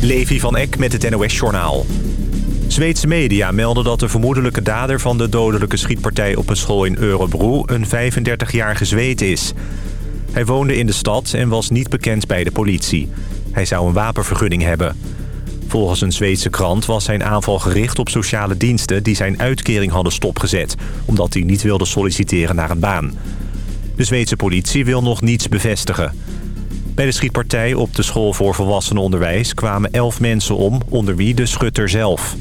Levi van Eck met het NOS-journaal. Zweedse media melden dat de vermoedelijke dader van de dodelijke schietpartij op een school in Örebro een 35-jarige Zweed is. Hij woonde in de stad en was niet bekend bij de politie. Hij zou een wapenvergunning hebben. Volgens een Zweedse krant was zijn aanval gericht op sociale diensten... die zijn uitkering hadden stopgezet... omdat hij niet wilde solliciteren naar een baan. De Zweedse politie wil nog niets bevestigen. Bij de schietpartij op de school voor volwassenenonderwijs... kwamen elf mensen om, onder wie de schutter zelf.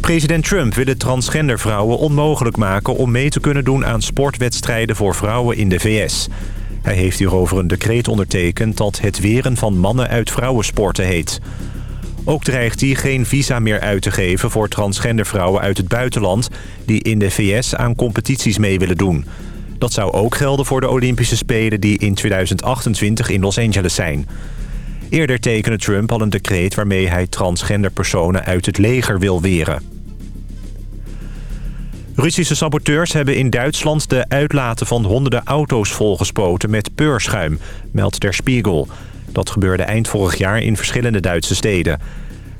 President Trump wil het transgender vrouwen onmogelijk maken... om mee te kunnen doen aan sportwedstrijden voor vrouwen in de VS... Hij heeft hierover een decreet ondertekend dat het weren van mannen uit vrouwensporten heet. Ook dreigt hij geen visa meer uit te geven voor transgender vrouwen uit het buitenland... die in de VS aan competities mee willen doen. Dat zou ook gelden voor de Olympische Spelen die in 2028 in Los Angeles zijn. Eerder tekende Trump al een decreet waarmee hij transgender personen uit het leger wil weren. Russische saboteurs hebben in Duitsland de uitlaten van honderden auto's volgespoten met peurschuim, meldt Der Spiegel. Dat gebeurde eind vorig jaar in verschillende Duitse steden.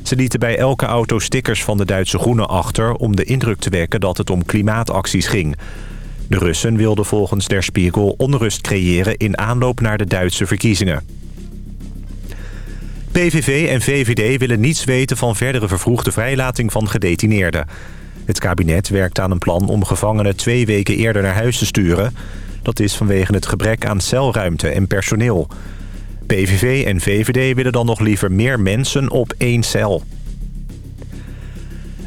Ze lieten bij elke auto stickers van de Duitse groenen achter... om de indruk te wekken dat het om klimaatacties ging. De Russen wilden volgens Der Spiegel onrust creëren... in aanloop naar de Duitse verkiezingen. PVV en VVD willen niets weten van verdere vervroegde vrijlating van gedetineerden. Het kabinet werkt aan een plan om gevangenen twee weken eerder naar huis te sturen. Dat is vanwege het gebrek aan celruimte en personeel. PVV en VVD willen dan nog liever meer mensen op één cel.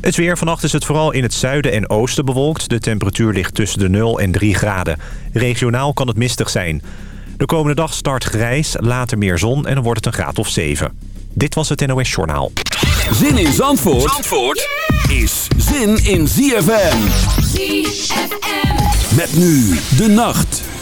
Het weer. Vannacht is het vooral in het zuiden en oosten bewolkt. De temperatuur ligt tussen de 0 en 3 graden. Regionaal kan het mistig zijn. De komende dag start grijs, later meer zon en dan wordt het een graad of 7. Dit was het NOS Journaal. Zin in Zandvoort, Zandvoort is zin in ZFM. ZFM. Met nu de nacht.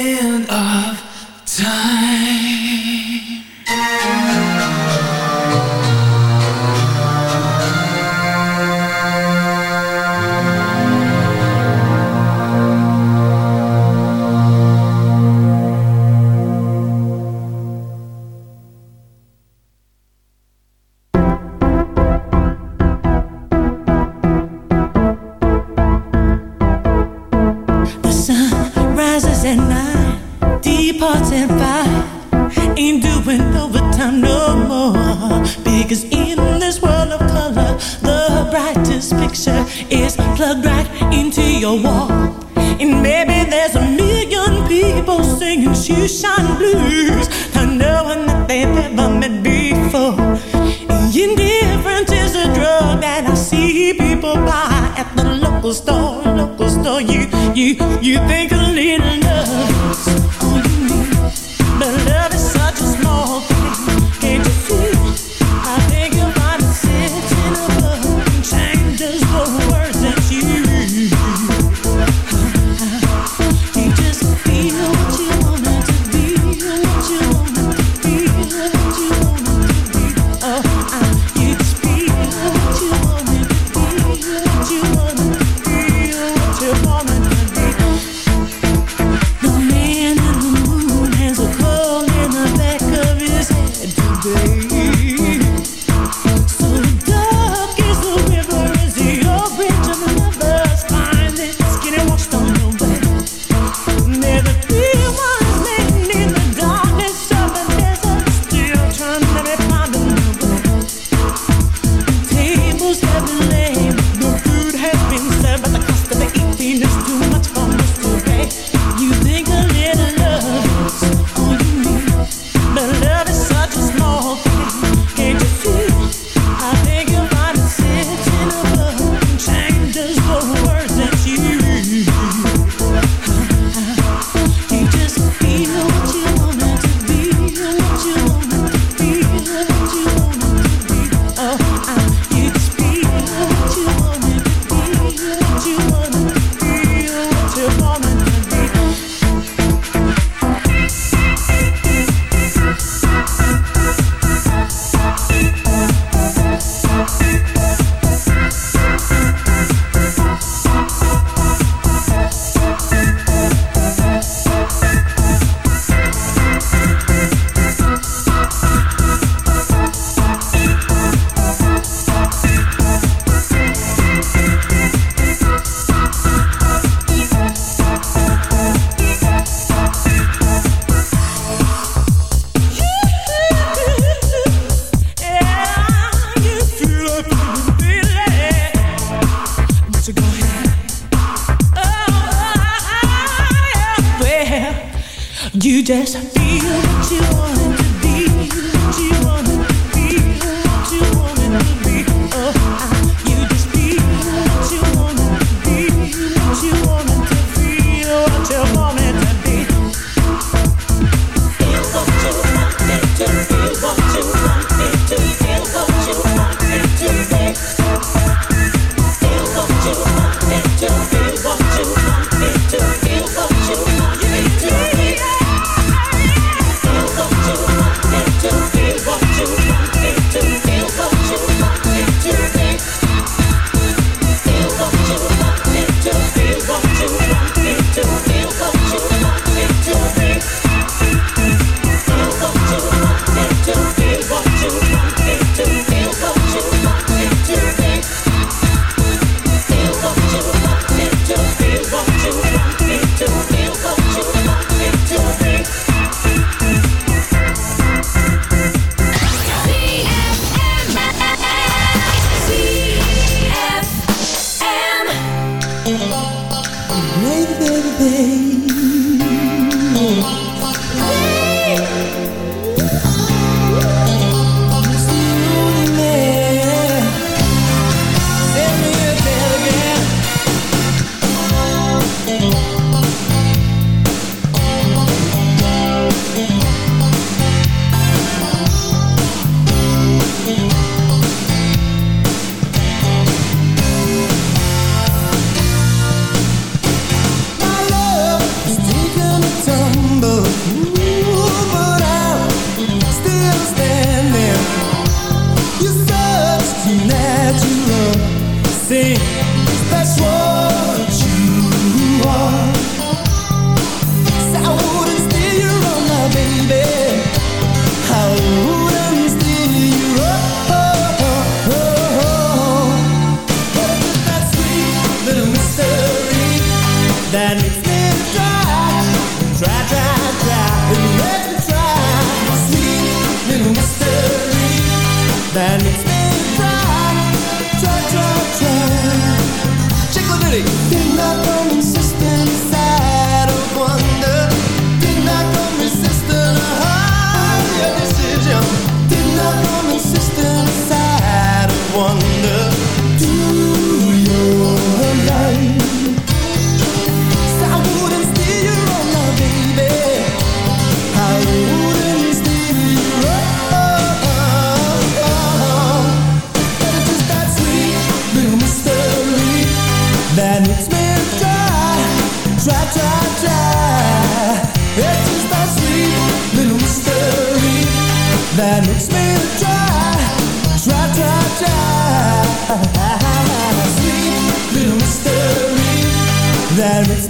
end of time. No who's heaven. You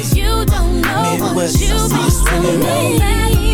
You don't know it was what you be swimming in.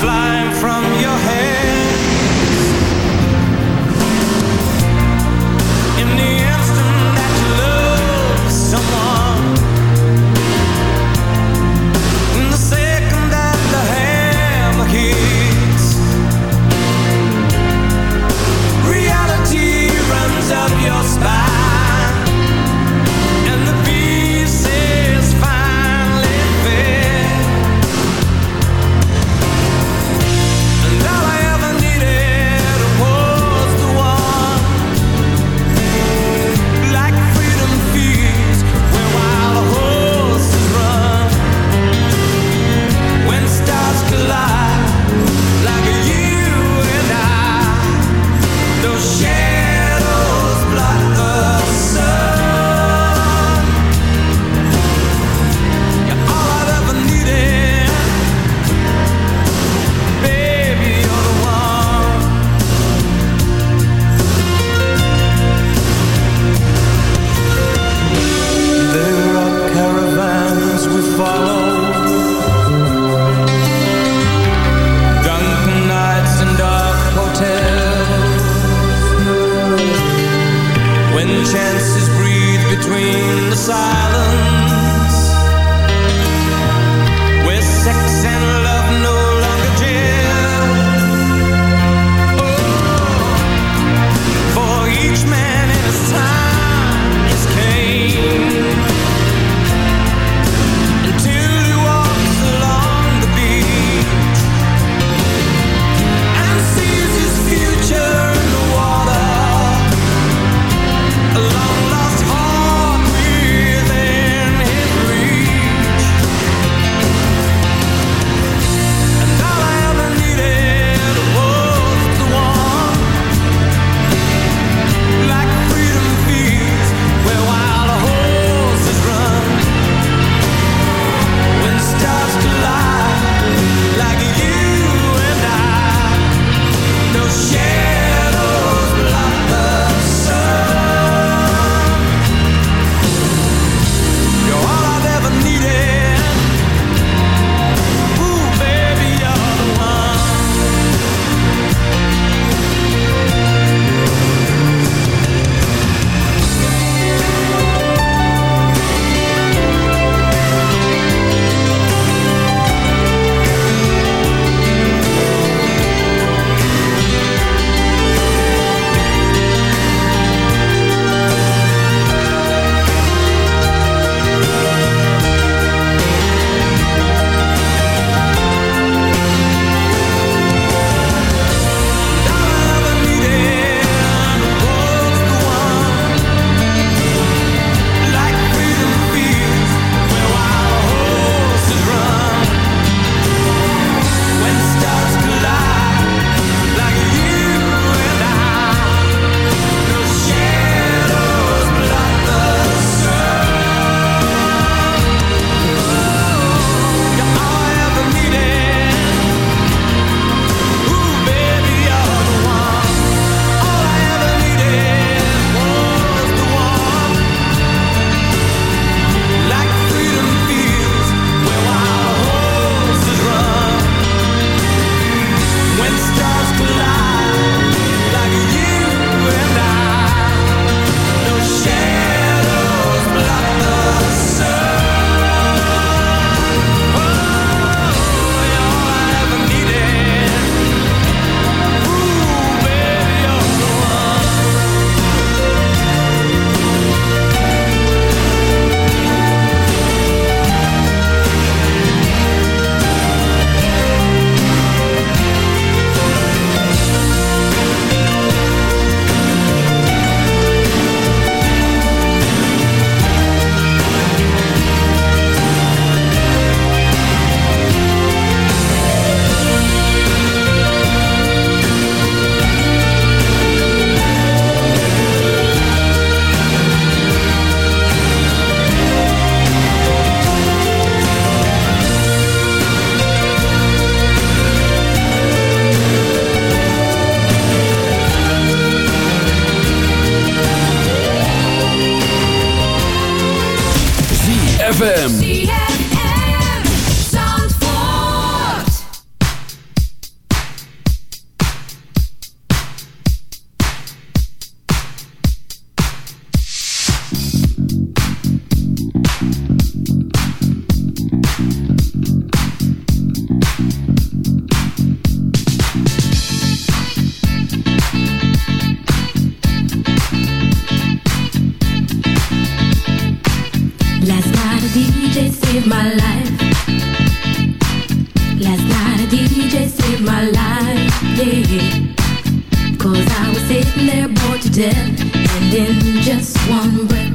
flying from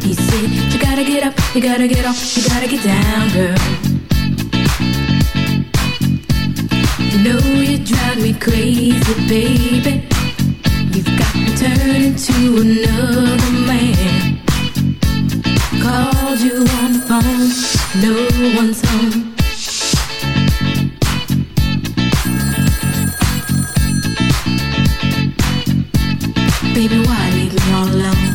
he said, You gotta get up, you gotta get off, you gotta get down, girl. You know you drive me crazy, baby. You've got me turning to another man. Called you on the phone, no one's home. Baby, why leave me all alone?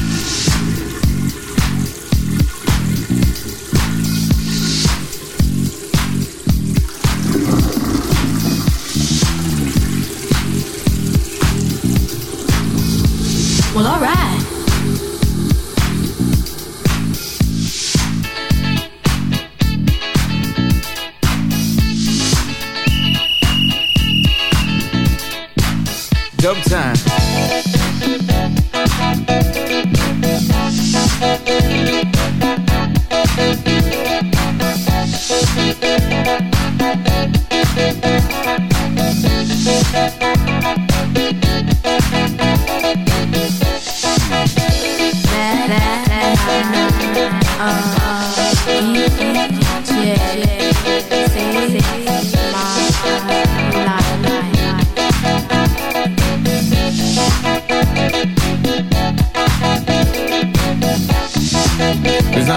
dumb time.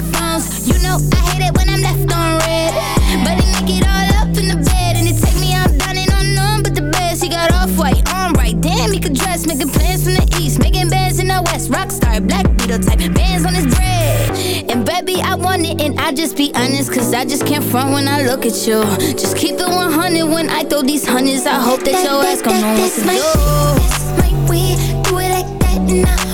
Off phones. You know I hate it when I'm left on red. But he make it all up in the bed, and it take me out dining on none but the best. He got off white, on right, damn he could dress, making plans from the east, making bands in the west. Rockstar, black beetle type, bands on his bread. And baby, I want it, and I just be honest, cause I just can't front when I look at you. Just keep it 100 when I throw these hundreds. I hope that your ass gon' know what to do. shit. That's my. Do it like that and